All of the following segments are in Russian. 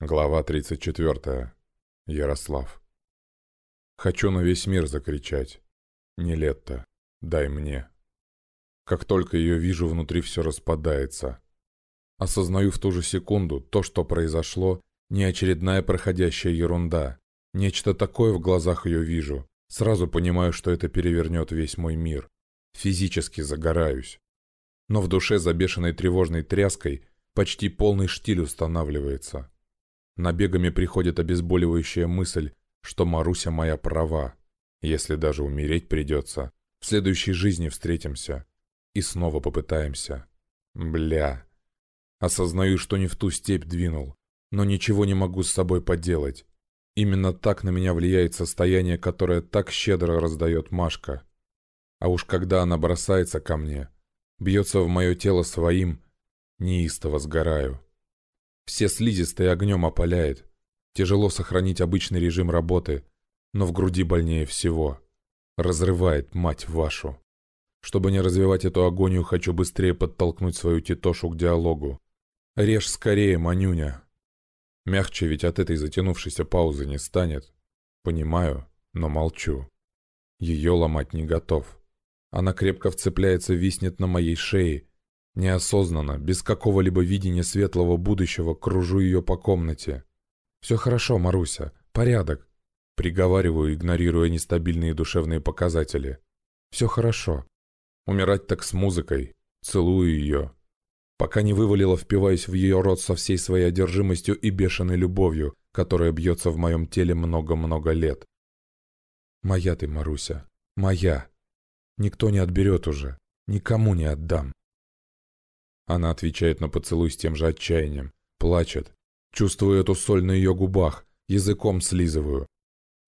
Глава 34. Ярослав. Хочу на весь мир закричать. Нелетто, дай мне. Как только ее вижу, внутри все распадается. Осознаю в ту же секунду, то, что произошло, не очередная проходящая ерунда. Нечто такое в глазах ее вижу. Сразу понимаю, что это перевернет весь мой мир. Физически загораюсь. Но в душе за бешеной тревожной тряской почти полный штиль устанавливается. Набегами приходит обезболивающая мысль, что Маруся моя права. Если даже умереть придется, в следующей жизни встретимся. И снова попытаемся. Бля. Осознаю, что не в ту степь двинул, но ничего не могу с собой поделать. Именно так на меня влияет состояние, которое так щедро раздает Машка. А уж когда она бросается ко мне, бьется в мое тело своим, неистово сгораю. Все слизистые огнем опаляет. Тяжело сохранить обычный режим работы, но в груди больнее всего. Разрывает, мать вашу. Чтобы не развивать эту агонию, хочу быстрее подтолкнуть свою титошу к диалогу. Режь скорее, Манюня. Мягче ведь от этой затянувшейся паузы не станет. Понимаю, но молчу. Ее ломать не готов. Она крепко вцепляется, виснет на моей шее, Неосознанно, без какого-либо видения светлого будущего, кружу ее по комнате. «Все хорошо, Маруся, порядок», — приговариваю, игнорируя нестабильные душевные показатели. «Все хорошо. Умирать так с музыкой. Целую ее. Пока не вывалила, впиваясь в ее рот со всей своей одержимостью и бешеной любовью, которая бьется в моем теле много-много лет. Моя ты, Маруся, моя. Никто не отберет уже, никому не отдам. Она отвечает на поцелуй с тем же отчаянием. Плачет. Чувствую эту соль на ее губах. Языком слизываю.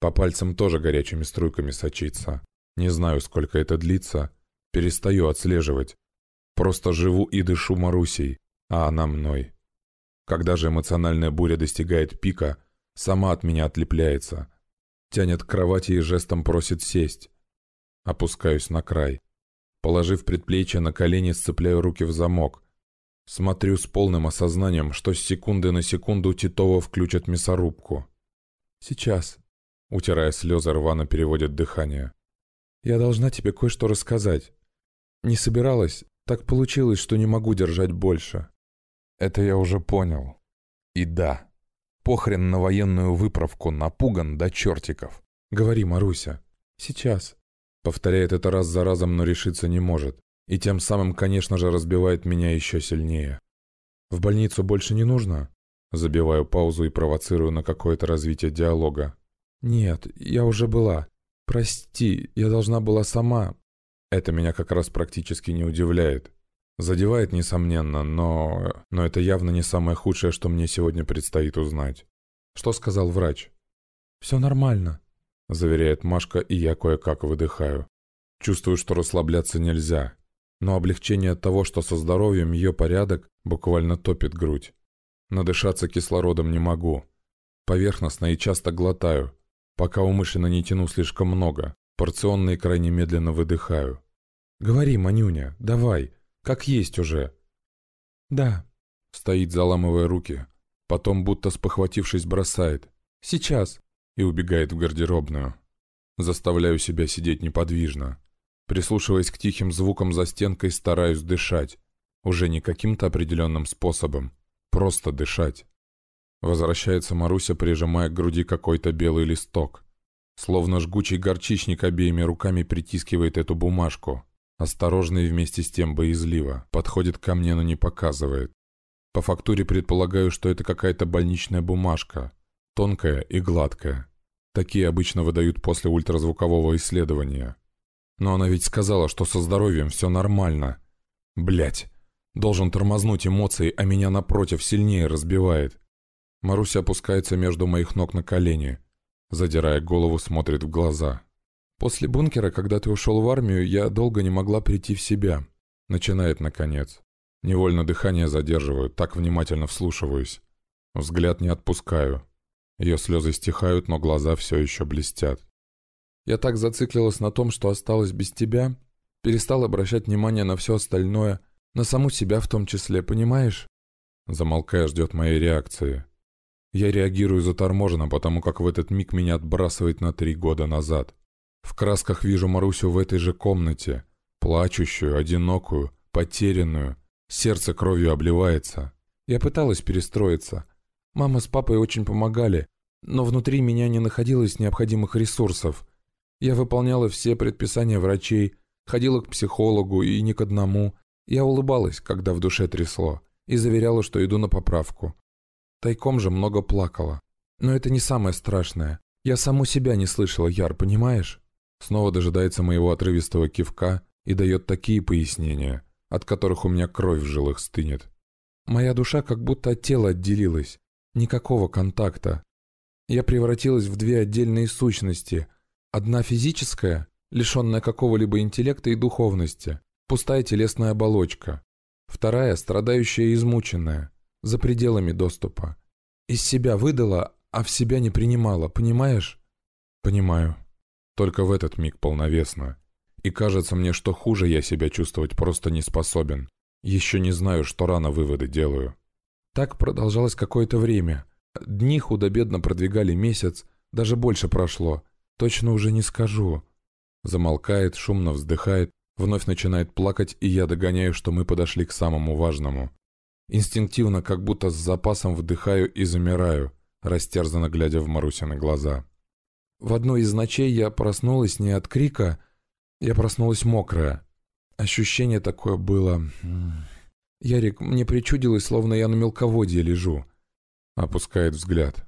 По пальцам тоже горячими струйками сочится. Не знаю, сколько это длится. Перестаю отслеживать. Просто живу и дышу Марусей, а она мной. Когда же эмоциональная буря достигает пика, сама от меня отлепляется. Тянет к кровати и жестом просит сесть. Опускаюсь на край. Положив предплечье на колени, сцепляю руки в замок. Смотрю с полным осознанием, что с секунды на секунду Титова включат мясорубку. «Сейчас», — утирая слезы, рвано переводит дыхание. «Я должна тебе кое-что рассказать. Не собиралась, так получилось, что не могу держать больше». «Это я уже понял. И да, похрен на военную выправку, напуган до чертиков. Говори, Маруся. Сейчас». Повторяет это раз за разом, но решиться не может. И тем самым, конечно же, разбивает меня еще сильнее. В больницу больше не нужно? Забиваю паузу и провоцирую на какое-то развитие диалога. Нет, я уже была. Прости, я должна была сама. Это меня как раз практически не удивляет. Задевает, несомненно, но... Но это явно не самое худшее, что мне сегодня предстоит узнать. Что сказал врач? «Все нормально», — заверяет Машка, и я кое-как выдыхаю. Чувствую, что расслабляться нельзя но облегчение от того, что со здоровьем ее порядок, буквально топит грудь. Надышаться кислородом не могу. Поверхностно и часто глотаю, пока умышленно не тяну слишком много, порционно и крайне медленно выдыхаю. «Говори, Манюня, давай, как есть уже». «Да», — стоит, заламывая руки, потом, будто спохватившись, бросает. «Сейчас», — и убегает в гардеробную. Заставляю себя сидеть неподвижно. Прислушиваясь к тихим звукам за стенкой, стараюсь дышать. Уже не каким-то определенным способом. Просто дышать. Возвращается Маруся, прижимая к груди какой-то белый листок. Словно жгучий горчичник обеими руками притискивает эту бумажку. Осторожно и вместе с тем боязливо. Подходит ко мне, но не показывает. По фактуре предполагаю, что это какая-то больничная бумажка. Тонкая и гладкая. Такие обычно выдают после ультразвукового исследования. Но она ведь сказала, что со здоровьем все нормально. Блять. Должен тормознуть эмоции, а меня напротив сильнее разбивает. Маруся опускается между моих ног на колени. Задирая голову, смотрит в глаза. «После бункера, когда ты ушел в армию, я долго не могла прийти в себя». Начинает, наконец. Невольно дыхание задерживаю, так внимательно вслушиваюсь. Взгляд не отпускаю. Ее слезы стихают, но глаза все еще блестят. Я так зациклилась на том, что осталась без тебя, перестал обращать внимание на все остальное, на саму себя в том числе, понимаешь?» Замолкая, ждет моей реакции. Я реагирую заторможенно, потому как в этот миг меня отбрасывает на три года назад. В красках вижу Марусю в этой же комнате, плачущую, одинокую, потерянную. Сердце кровью обливается. Я пыталась перестроиться. Мама с папой очень помогали, но внутри меня не находилось необходимых ресурсов. Я выполняла все предписания врачей, ходила к психологу и ни к одному. Я улыбалась, когда в душе трясло, и заверяла, что иду на поправку. Тайком же много плакала. Но это не самое страшное. Я саму себя не слышала, Яр, понимаешь? Снова дожидается моего отрывистого кивка и дает такие пояснения, от которых у меня кровь в жилах стынет. Моя душа как будто от тела отделилась. Никакого контакта. Я превратилась в две отдельные сущности. Одна физическая, лишенная какого-либо интеллекта и духовности, пустая телесная оболочка. Вторая, страдающая и измученная, за пределами доступа. Из себя выдала, а в себя не принимала, понимаешь? Понимаю. Только в этот миг полновесно. И кажется мне, что хуже я себя чувствовать просто не способен. Еще не знаю, что рано выводы делаю. Так продолжалось какое-то время. Дни худо-бедно продвигали месяц, даже больше прошло. Точно уже не скажу. Замолкает, шумно вздыхает, вновь начинает плакать, и я догоняю, что мы подошли к самому важному. Инстинктивно, как будто с запасом вдыхаю и замираю, растерзанно глядя в Марусины глаза. В одной из ночей я проснулась не от крика, я проснулась мокрая. Ощущение такое было... Ярик, мне причудилось, словно я на мелководье лежу. Опускает взгляд.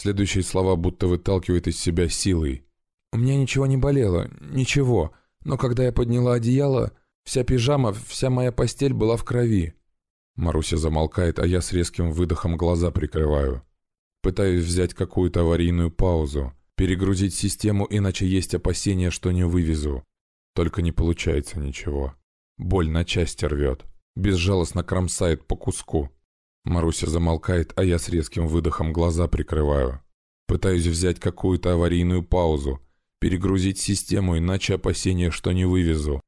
Следующие слова будто выталкивает из себя силой. У меня ничего не болело, ничего. Но когда я подняла одеяло, вся пижама, вся моя постель была в крови. Маруся замолкает, а я с резким выдохом глаза прикрываю. Пытаюсь взять какую-то аварийную паузу. Перегрузить систему, иначе есть опасения, что не вывезу. Только не получается ничего. Боль на части рвет. Безжалостно кромсает по куску. Маруся замолкает, а я с резким выдохом глаза прикрываю. Пытаюсь взять какую-то аварийную паузу. Перегрузить систему, иначе опасения, что не вывезу.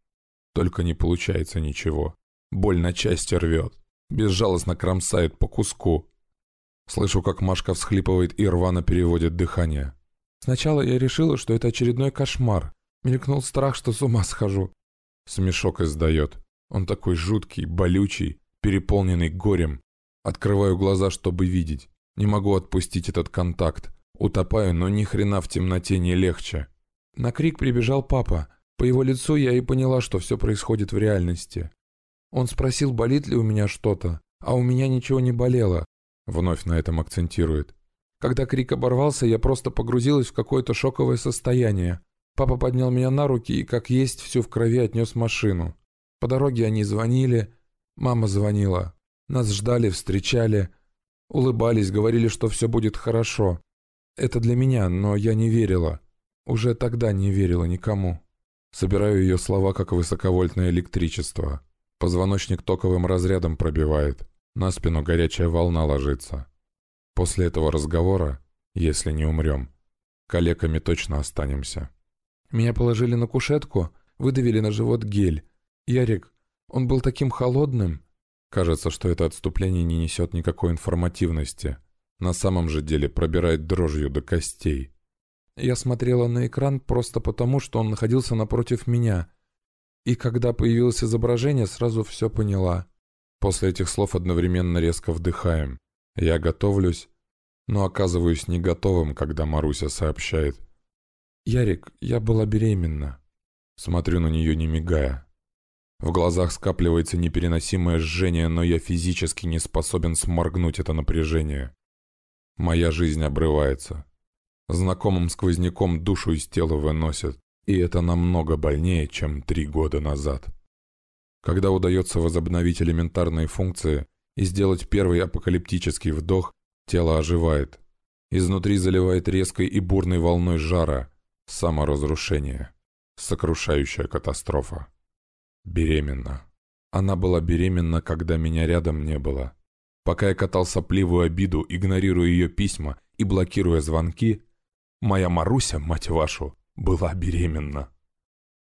Только не получается ничего. Боль на части рвет. Безжалостно кромсает по куску. Слышу, как Машка всхлипывает и рвано переводит дыхание. Сначала я решила, что это очередной кошмар. Мелькнул страх, что с ума схожу. Смешок издает. Он такой жуткий, болючий, переполненный горем. Открываю глаза, чтобы видеть. Не могу отпустить этот контакт. Утопаю, но ни хрена в темноте не легче. На крик прибежал папа. По его лицу я и поняла, что все происходит в реальности. Он спросил, болит ли у меня что-то, а у меня ничего не болело. Вновь на этом акцентирует. Когда крик оборвался, я просто погрузилась в какое-то шоковое состояние. Папа поднял меня на руки и, как есть, всю в крови отнес машину. По дороге они звонили, мама звонила. Нас ждали, встречали, улыбались, говорили, что все будет хорошо. Это для меня, но я не верила. Уже тогда не верила никому. Собираю ее слова, как высоковольтное электричество. Позвоночник токовым разрядом пробивает. На спину горячая волна ложится. После этого разговора, если не умрем, калеками точно останемся. Меня положили на кушетку, выдавили на живот гель. Ярик, он был таким холодным. Кажется, что это отступление не несет никакой информативности. На самом же деле пробирает дрожью до костей. Я смотрела на экран просто потому, что он находился напротив меня. И когда появилось изображение, сразу все поняла. После этих слов одновременно резко вдыхаем. Я готовлюсь, но оказываюсь не готовым, когда Маруся сообщает. «Ярик, я была беременна». Смотрю на нее, не мигая. В глазах скапливается непереносимое жжение, но я физически не способен сморгнуть это напряжение. Моя жизнь обрывается. Знакомым сквозняком душу из тела выносят, и это намного больнее, чем три года назад. Когда удается возобновить элементарные функции, и сделать первый апокалиптический вдох, тело оживает. Изнутри заливает резкой и бурной волной жара. Саморазрушение. Сокрушающая катастрофа. Беременна. Она была беременна, когда меня рядом не было. Пока я катал сопливую обиду, игнорируя ее письма и блокируя звонки, моя Маруся, мать вашу, была беременна.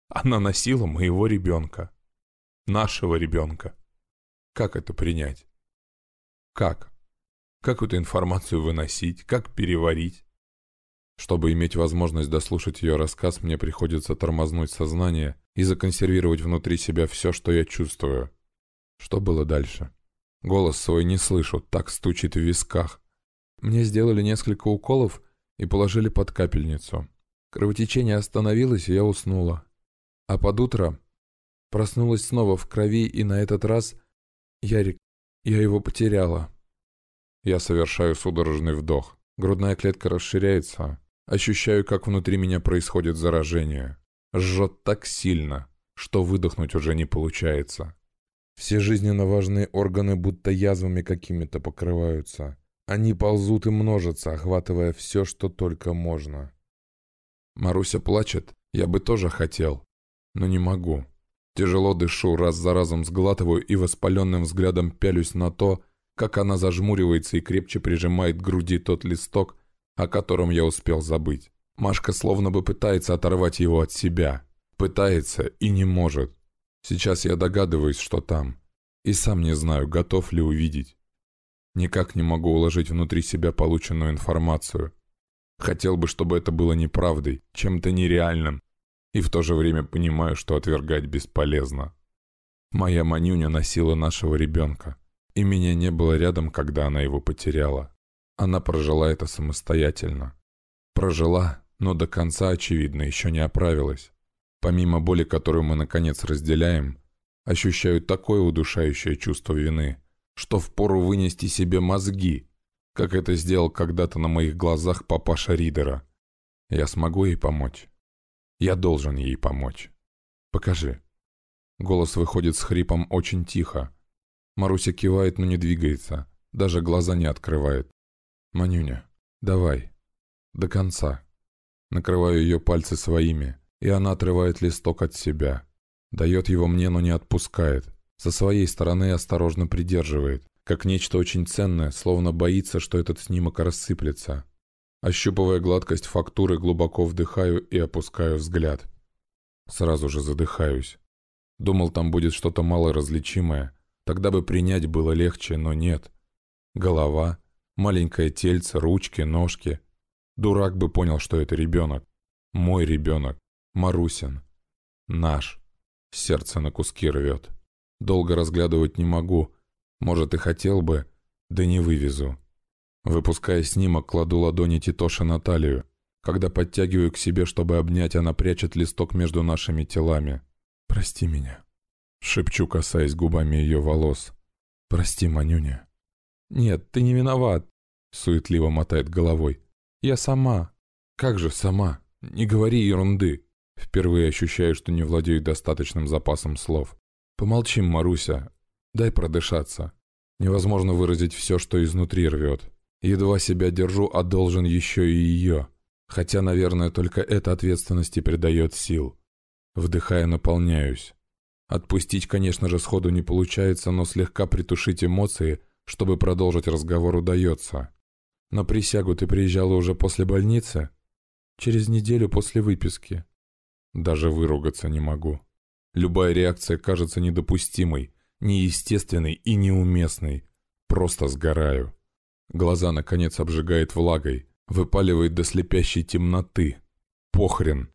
Она носила моего ребенка. Нашего ребенка. Как это принять? Как? Как эту информацию выносить? Как переварить? Чтобы иметь возможность дослушать ее рассказ, мне приходится тормознуть сознание и законсервировать внутри себя все, что я чувствую. Что было дальше? Голос свой не слышу, так стучит в висках. Мне сделали несколько уколов и положили под капельницу. Кровотечение остановилось, и я уснула. А под утро проснулась снова в крови, и на этот раз... Ярик, я его потеряла. Я совершаю судорожный вдох. Грудная клетка расширяется. Ощущаю, как внутри меня происходит заражение. Жжет так сильно, что выдохнуть уже не получается. Все жизненно важные органы будто язвами какими-то покрываются. Они ползут и множатся, охватывая все, что только можно. Маруся плачет. Я бы тоже хотел, но не могу. Тяжело дышу, раз за разом сглатываю и воспаленным взглядом пялюсь на то, как она зажмуривается и крепче прижимает к груди тот листок, о котором я успел забыть. Машка словно бы пытается оторвать его от себя. Пытается и не может. Сейчас я догадываюсь, что там. И сам не знаю, готов ли увидеть. Никак не могу уложить внутри себя полученную информацию. Хотел бы, чтобы это было неправдой, чем-то нереальным. И в то же время понимаю, что отвергать бесполезно. Моя Манюня носила нашего ребенка. И меня не было рядом, когда она его потеряла. Она прожила это самостоятельно. Прожила, но до конца, очевидно, еще не оправилась. Помимо боли, которую мы наконец разделяем, ощущаю такое удушающее чувство вины, что впору вынести себе мозги, как это сделал когда-то на моих глазах папаша Ридера. Я смогу ей помочь. Я должен ей помочь. Покажи. Голос выходит с хрипом очень тихо, Маруся кивает, но не двигается. Даже глаза не открывает. «Манюня, давай. До конца». Накрываю ее пальцы своими, и она отрывает листок от себя. Дает его мне, но не отпускает. Со своей стороны осторожно придерживает, как нечто очень ценное, словно боится, что этот снимок рассыплется. Ощупывая гладкость фактуры, глубоко вдыхаю и опускаю взгляд. Сразу же задыхаюсь. Думал, там будет что-то малоразличимое, Тогда бы принять было легче, но нет. Голова, маленькое тельце, ручки, ножки. Дурак бы понял, что это ребенок. Мой ребенок. Марусин. Наш. Сердце на куски рвет. Долго разглядывать не могу. Может, и хотел бы, да не вывезу. Выпуская снимок, кладу ладони Титоши на талию. Когда подтягиваю к себе, чтобы обнять, она прячет листок между нашими телами. «Прости меня», Шепчу, касаясь губами ее волос. «Прости, Манюня». «Нет, ты не виноват», — суетливо мотает головой. «Я сама». «Как же сама? Не говори ерунды». Впервые ощущаю, что не владею достаточным запасом слов. «Помолчим, Маруся. Дай продышаться. Невозможно выразить все, что изнутри рвет. Едва себя держу, а должен еще и ее. Хотя, наверное, только эта ответственность и придает сил. Вдыхая, наполняюсь. Отпустить, конечно же, сходу не получается, но слегка притушить эмоции, чтобы продолжить разговор, удается. На присягу ты приезжала уже после больницы? Через неделю после выписки. Даже выругаться не могу. Любая реакция кажется недопустимой, неестественной и неуместной. Просто сгораю. Глаза, наконец, обжигает влагой, выпаливает до слепящей темноты. Похрен.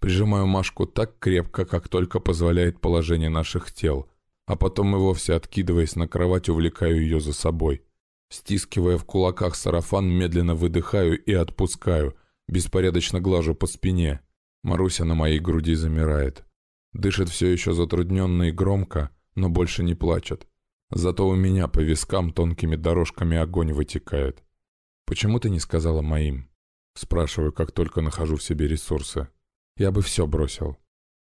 Прижимаю Машку так крепко, как только позволяет положение наших тел, а потом и вовсе откидываясь на кровать, увлекаю ее за собой. Стискивая в кулаках сарафан, медленно выдыхаю и отпускаю, беспорядочно глажу по спине. Маруся на моей груди замирает. Дышит все еще затрудненно и громко, но больше не плачет. Зато у меня по вискам тонкими дорожками огонь вытекает. «Почему ты не сказала моим?» Спрашиваю, как только нахожу в себе ресурсы. Я бы все бросил.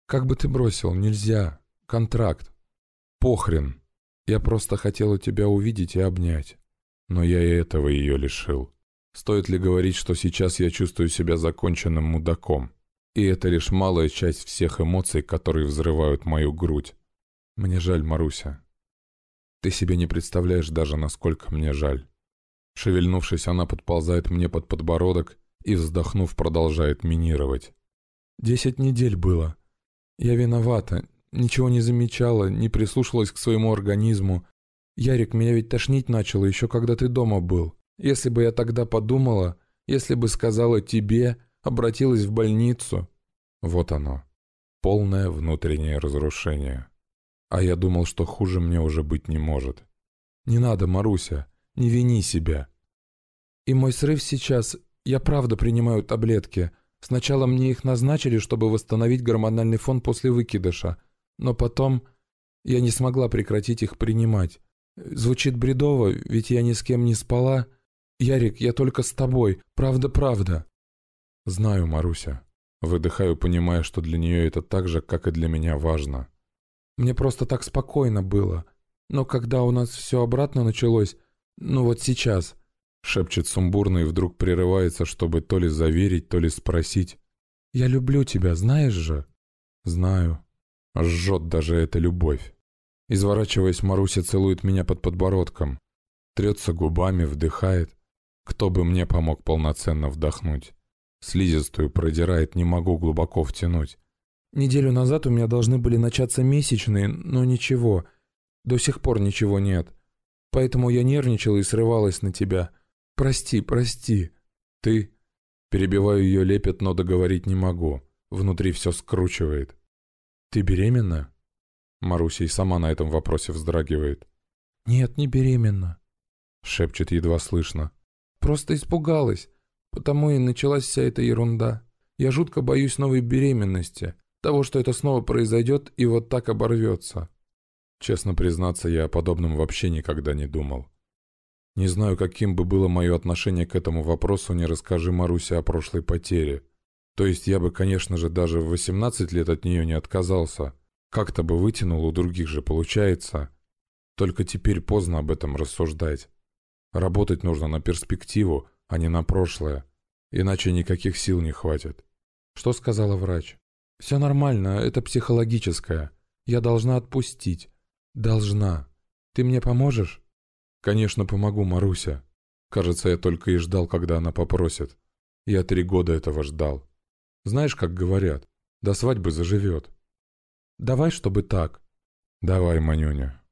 Как бы ты бросил? Нельзя. Контракт. Похрен. Я просто хотел тебя увидеть и обнять. Но я и этого ее лишил. Стоит ли говорить, что сейчас я чувствую себя законченным мудаком? И это лишь малая часть всех эмоций, которые взрывают мою грудь. Мне жаль, Маруся. Ты себе не представляешь даже, насколько мне жаль. Шевельнувшись, она подползает мне под подбородок и, вздохнув, продолжает минировать. Десять недель было. Я виновата. Ничего не замечала, не прислушалась к своему организму. Ярик, меня ведь тошнить начало еще когда ты дома был. Если бы я тогда подумала, если бы сказала тебе, обратилась в больницу. Вот оно. Полное внутреннее разрушение. А я думал, что хуже мне уже быть не может. Не надо, Маруся, не вини себя. И мой срыв сейчас, я правда принимаю таблетки. Сначала мне их назначили, чтобы восстановить гормональный фон после выкидыша. Но потом я не смогла прекратить их принимать. Звучит бредово, ведь я ни с кем не спала. Ярик, я только с тобой. Правда-правда. Знаю, Маруся. Выдыхаю, понимая, что для нее это так же, как и для меня важно. Мне просто так спокойно было. Но когда у нас все обратно началось, ну вот сейчас, шепчет сумбурно и вдруг прерывается, чтобы то ли заверить, то ли спросить. «Я люблю тебя, знаешь же?» «Знаю». Жжет даже эта любовь. Изворачиваясь, Маруся целует меня под подбородком. Трется губами, вдыхает. Кто бы мне помог полноценно вдохнуть? Слизистую продирает, не могу глубоко втянуть. Неделю назад у меня должны были начаться месячные, но ничего. До сих пор ничего нет. Поэтому я нервничала и срывалась на тебя. Прости, прости. Ты? Перебиваю ее лепет, но договорить не могу. Внутри все скручивает. Ты беременна? Маруся и сама на этом вопросе вздрагивает. «Нет, не беременна», — шепчет едва слышно. «Просто испугалась, потому и началась вся эта ерунда. Я жутко боюсь новой беременности, того, что это снова произойдет и вот так оборвется». Честно признаться, я о подобном вообще никогда не думал. Не знаю, каким бы было мое отношение к этому вопросу, не расскажи Маруся о прошлой потере. То есть я бы, конечно же, даже в 18 лет от нее не отказался. Как-то бы вытянул, у других же получается. Только теперь поздно об этом рассуждать. Работать нужно на перспективу, а не на прошлое. Иначе никаких сил не хватит. Что сказала врач? Все нормально, это психологическое. Я должна отпустить. Должна. Ты мне поможешь? Конечно, помогу, Маруся. Кажется, я только и ждал, когда она попросит. Я три года этого ждал. Знаешь, как говорят, до свадьбы заживет. Давай, чтобы так. Давай, Манюня.